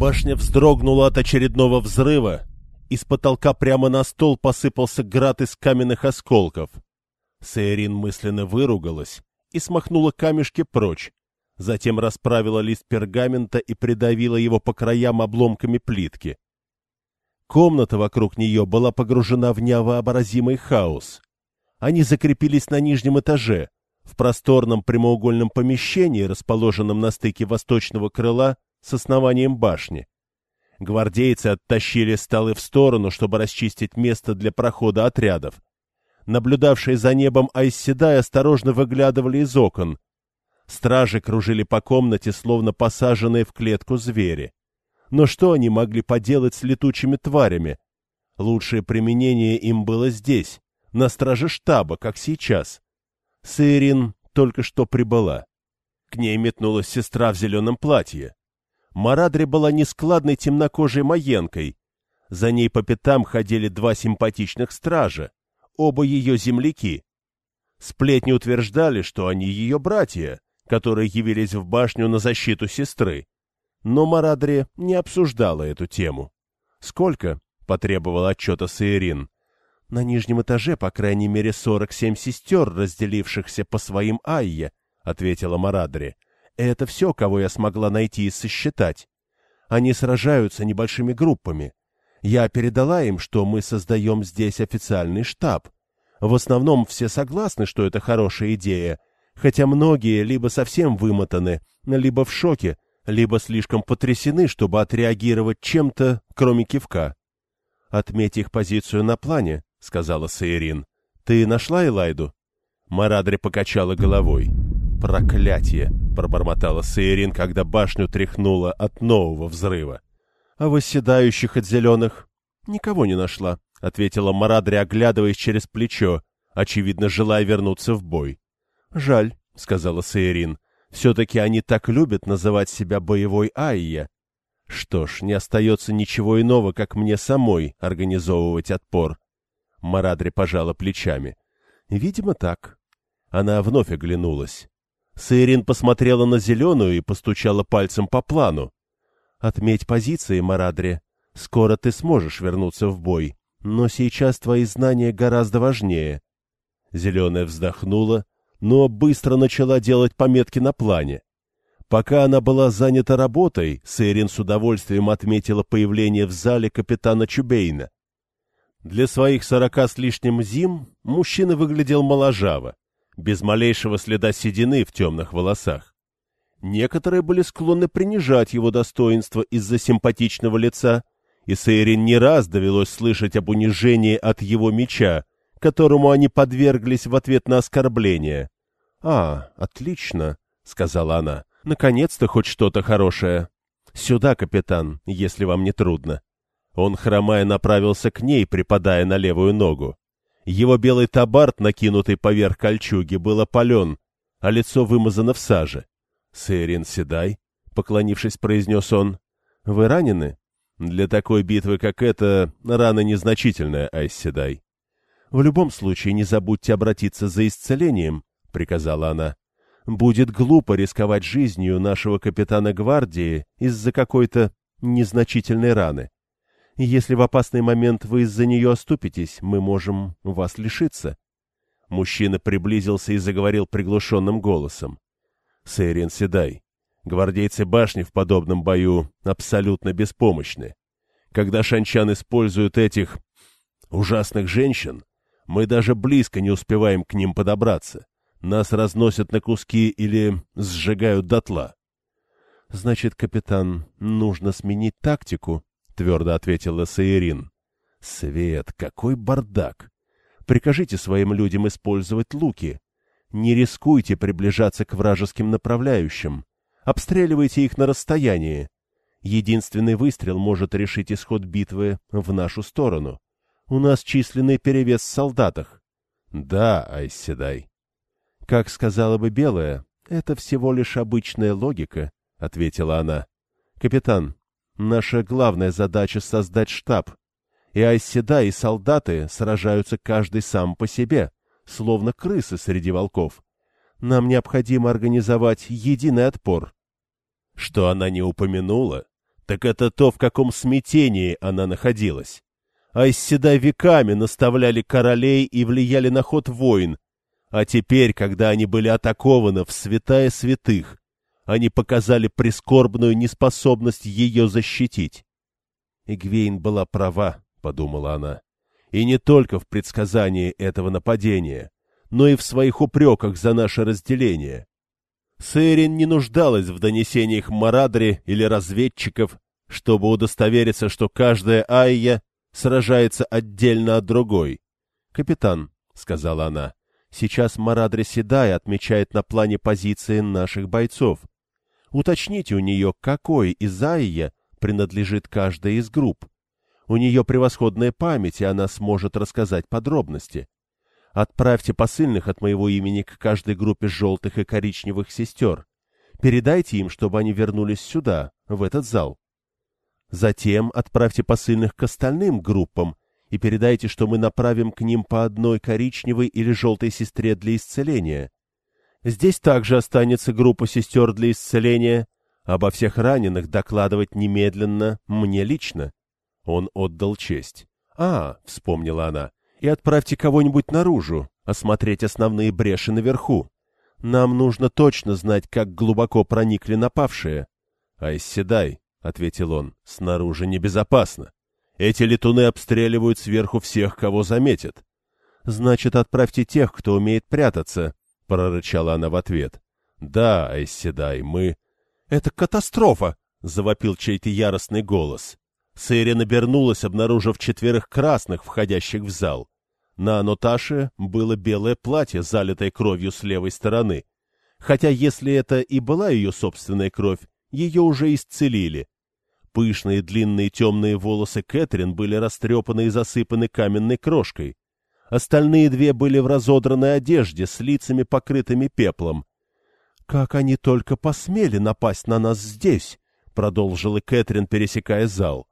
Башня вздрогнула от очередного взрыва. Из потолка прямо на стол посыпался град из каменных осколков. Сейрин мысленно выругалась и смахнула камешки прочь. Затем расправила лист пергамента и придавила его по краям обломками плитки. Комната вокруг нее была погружена в невообразимый хаос. Они закрепились на нижнем этаже, в просторном прямоугольном помещении, расположенном на стыке восточного крыла с основанием башни. Гвардейцы оттащили столы в сторону, чтобы расчистить место для прохода отрядов. Наблюдавшие за небом Айсседай осторожно выглядывали из окон. Стражи кружили по комнате, словно посаженные в клетку звери. Но что они могли поделать с летучими тварями? Лучшее применение им было здесь, на страже штаба, как сейчас. Сырин только что прибыла. К ней метнулась сестра в зеленом платье. Марадри была нескладной темнокожей маенкой. За ней по пятам ходили два симпатичных стража, оба ее земляки. Сплетни утверждали, что они ее братья, которые явились в башню на защиту сестры. Но Марадри не обсуждала эту тему. «Сколько?» — потребовал отчета Саирин. «На нижнем этаже, по крайней мере, сорок семь сестер, разделившихся по своим Айе», — ответила Марадри. «Это все, кого я смогла найти и сосчитать. Они сражаются небольшими группами. Я передала им, что мы создаем здесь официальный штаб. В основном все согласны, что это хорошая идея, хотя многие либо совсем вымотаны, либо в шоке, либо слишком потрясены, чтобы отреагировать чем-то, кроме кивка. «Отметь их позицию на плане», — сказала Саирин. «Ты нашла Элайду?» Марадри покачала головой. «Проклятие!» — пробормотала Саирин, когда башню тряхнула от нового взрыва. «А восседающих от зеленых?» «Никого не нашла», — ответила Марадри, оглядываясь через плечо, очевидно, желая вернуться в бой. «Жаль», — сказала Саирин. «Все-таки они так любят называть себя боевой Айя. Что ж, не остается ничего иного, как мне самой организовывать отпор». Марадри пожала плечами. «Видимо, так». Она вновь оглянулась. Саирин посмотрела на зеленую и постучала пальцем по плану. «Отметь позиции, Марадри. Скоро ты сможешь вернуться в бой, но сейчас твои знания гораздо важнее». Зеленая вздохнула, но быстро начала делать пометки на плане. Пока она была занята работой, Сейрин с удовольствием отметила появление в зале капитана Чубейна. Для своих сорока с лишним зим мужчина выглядел моложаво, без малейшего следа седины в темных волосах. Некоторые были склонны принижать его достоинство из-за симпатичного лица, и Сейрин не раз довелось слышать об унижении от его меча, которому они подверглись в ответ на оскорбление. — А, отлично, — сказала она. — Наконец-то хоть что-то хорошее. Сюда, капитан, если вам не трудно. Он, хромая, направился к ней, припадая на левую ногу. Его белый табарт, накинутый поверх кольчуги, был опален, а лицо вымазано в саже. — Сейрин, седай, — поклонившись, произнес он. — Вы ранены? Для такой битвы, как эта, рана незначительная, Айс Седай. В любом случае не забудьте обратиться за исцелением, — приказала она. Будет глупо рисковать жизнью нашего капитана гвардии из-за какой-то незначительной раны. Если в опасный момент вы из-за нее оступитесь, мы можем вас лишиться. Мужчина приблизился и заговорил приглушенным голосом. — Сейрин Седай, гвардейцы башни в подобном бою абсолютно беспомощны. Когда шанчан используют этих ужасных женщин, мы даже близко не успеваем к ним подобраться. Нас разносят на куски или сжигают дотла. — Значит, капитан, нужно сменить тактику, — твердо ответила Саирин. — Свет, какой бардак! Прикажите своим людям использовать луки. Не рискуйте приближаться к вражеским направляющим. Обстреливайте их на расстоянии. Единственный выстрел может решить исход битвы в нашу сторону. У нас численный перевес в солдатах. Да, Айседай. Как сказала бы Белая, это всего лишь обычная логика, — ответила она. Капитан, наша главная задача — создать штаб. И Айседай, и солдаты сражаются каждый сам по себе, словно крысы среди волков. Нам необходимо организовать единый отпор. Что она не упомянула, так это то, в каком смятении она находилась. Айсседай веками наставляли королей и влияли на ход войн, а теперь, когда они были атакованы в святая святых, они показали прискорбную неспособность ее защитить. Игвейн была права, — подумала она, — и не только в предсказании этого нападения, но и в своих упреках за наше разделение. Сейрин не нуждалась в донесениях Марадри или разведчиков, чтобы удостовериться, что каждая Айя сражается отдельно от другой. «Капитан», — сказала она, — «сейчас Марадри Седай отмечает на плане позиции наших бойцов. Уточните у нее, какой из Айя принадлежит каждая из групп. У нее превосходная память, и она сможет рассказать подробности. Отправьте посыльных от моего имени к каждой группе желтых и коричневых сестер. Передайте им, чтобы они вернулись сюда, в этот зал. Затем отправьте посыльных к остальным группам и передайте, что мы направим к ним по одной коричневой или желтой сестре для исцеления. Здесь также останется группа сестер для исцеления. Обо всех раненых докладывать немедленно мне лично. Он отдал честь. «А», — вспомнила она, и отправьте кого-нибудь наружу, осмотреть основные бреши наверху. Нам нужно точно знать, как глубоко проникли напавшие. — Айседай, — ответил он, — снаружи небезопасно. Эти летуны обстреливают сверху всех, кого заметят. — Значит, отправьте тех, кто умеет прятаться, — прорычала она в ответ. — Да, Айседай, мы... — Это катастрофа! — завопил чей-то яростный голос. Сейрин обернулась, обнаружив четверых красных, входящих в зал. На Аноташе было белое платье, залитое кровью с левой стороны. Хотя, если это и была ее собственная кровь, ее уже исцелили. Пышные длинные темные волосы Кэтрин были растрепаны и засыпаны каменной крошкой. Остальные две были в разодранной одежде, с лицами покрытыми пеплом. — Как они только посмели напасть на нас здесь! — продолжила Кэтрин, пересекая зал.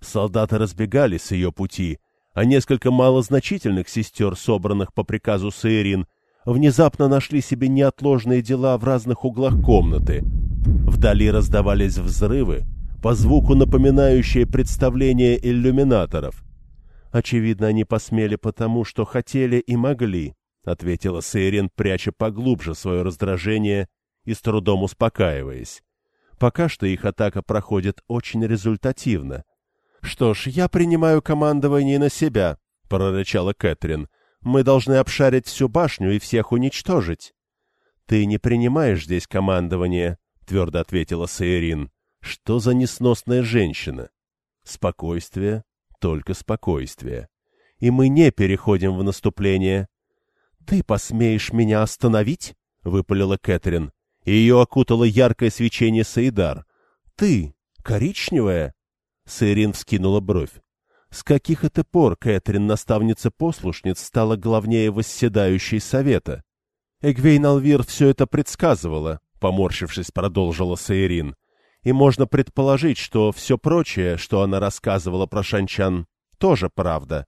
Солдаты разбегались с ее пути — а несколько малозначительных сестер, собранных по приказу Саирин, внезапно нашли себе неотложные дела в разных углах комнаты. Вдали раздавались взрывы, по звуку напоминающие представление иллюминаторов. «Очевидно, они посмели потому, что хотели и могли», — ответила Сейрин, пряча поглубже свое раздражение и с трудом успокаиваясь. «Пока что их атака проходит очень результативно. «Что ж, я принимаю командование на себя», — прорычала Кэтрин. «Мы должны обшарить всю башню и всех уничтожить». «Ты не принимаешь здесь командование», — твердо ответила Сейрин. «Что за несносная женщина?» «Спокойствие, только спокойствие. И мы не переходим в наступление». «Ты посмеешь меня остановить?» — выпалила Кэтрин. Ее окутало яркое свечение Саидар. «Ты, коричневая?» Сейрин вскинула бровь. С каких это пор Кэтрин, наставница-послушниц, стала главнее восседающей совета? Эгвейн Алвир все это предсказывала, поморщившись, продолжила Сейрин. И можно предположить, что все прочее, что она рассказывала про шанчан, тоже правда.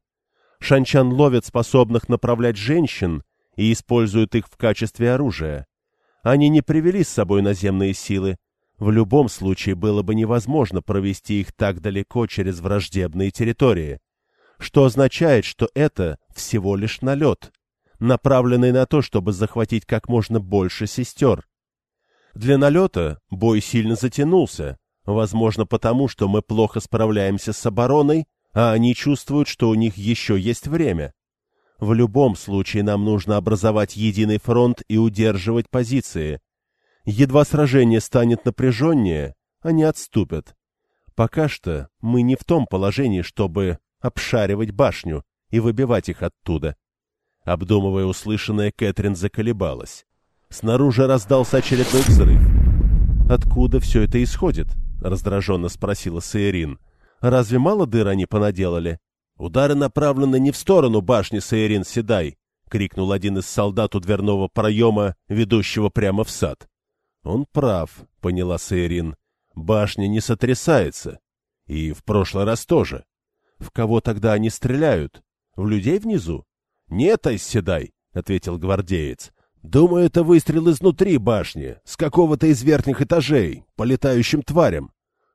Шанчан ловят способных направлять женщин и используют их в качестве оружия. Они не привели с собой наземные силы, в любом случае было бы невозможно провести их так далеко через враждебные территории, что означает, что это всего лишь налет, направленный на то, чтобы захватить как можно больше сестер. Для налета бой сильно затянулся, возможно потому, что мы плохо справляемся с обороной, а они чувствуют, что у них еще есть время. В любом случае нам нужно образовать единый фронт и удерживать позиции, Едва сражение станет напряженнее, они отступят. Пока что мы не в том положении, чтобы обшаривать башню и выбивать их оттуда. Обдумывая услышанное, Кэтрин заколебалась. Снаружи раздался очередной взрыв. «Откуда все это исходит?» — раздраженно спросила Саирин. «Разве мало дыр они понаделали?» «Удары направлены не в сторону башни Саирин Седай!» — крикнул один из солдат у дверного проема, ведущего прямо в сад. Он прав, поняла Сейрин. Башня не сотрясается. И в прошлый раз тоже. В кого тогда они стреляют? В людей внизу? Нет, Айседай, ответил гвардеец. Думаю, это выстрел изнутри башни, с какого-то из верхних этажей, по летающим тварям.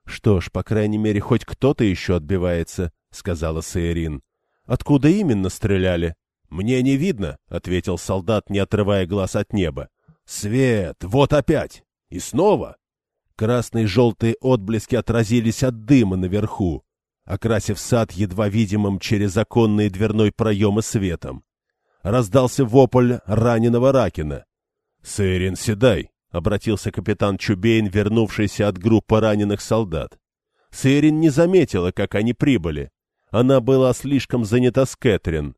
Что ж, по крайней мере, хоть кто-то еще отбивается, — сказала Саирин. — Откуда именно стреляли? — Мне не видно, — ответил солдат, не отрывая глаз от неба. — Свет! Вот опять! И снова! Красные и желтые отблески отразились от дыма наверху, окрасив сад едва видимым через оконные дверной проемы светом. Раздался вопль раненого Ракина. — Саирин, седай! — обратился капитан Чубейн, вернувшийся от группы раненых солдат. Саирин не заметила, как они прибыли. Она была слишком занята с Кэтрин.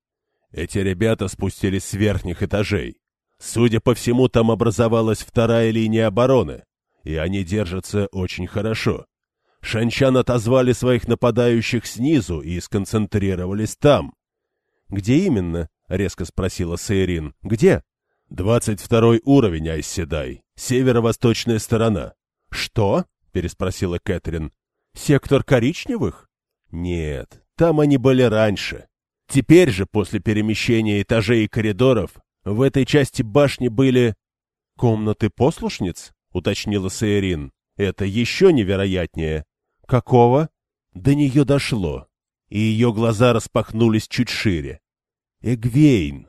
Эти ребята спустились с верхних этажей. Судя по всему, там образовалась вторая линия обороны, и они держатся очень хорошо. Шанчан отозвали своих нападающих снизу и сконцентрировались там. — Где именно? — резко спросила Сейрин. — Где? — Двадцать второй уровень, Айседай. Северо-восточная сторона. — Что? — переспросила Кэтрин. — Сектор коричневых? — Нет, там они были раньше. Теперь же, после перемещения этажей и коридоров, в этой части башни были... — Комнаты послушниц? — уточнила Саирин. — Это еще невероятнее. — Какого? До нее дошло, и ее глаза распахнулись чуть шире. — Эгвейн,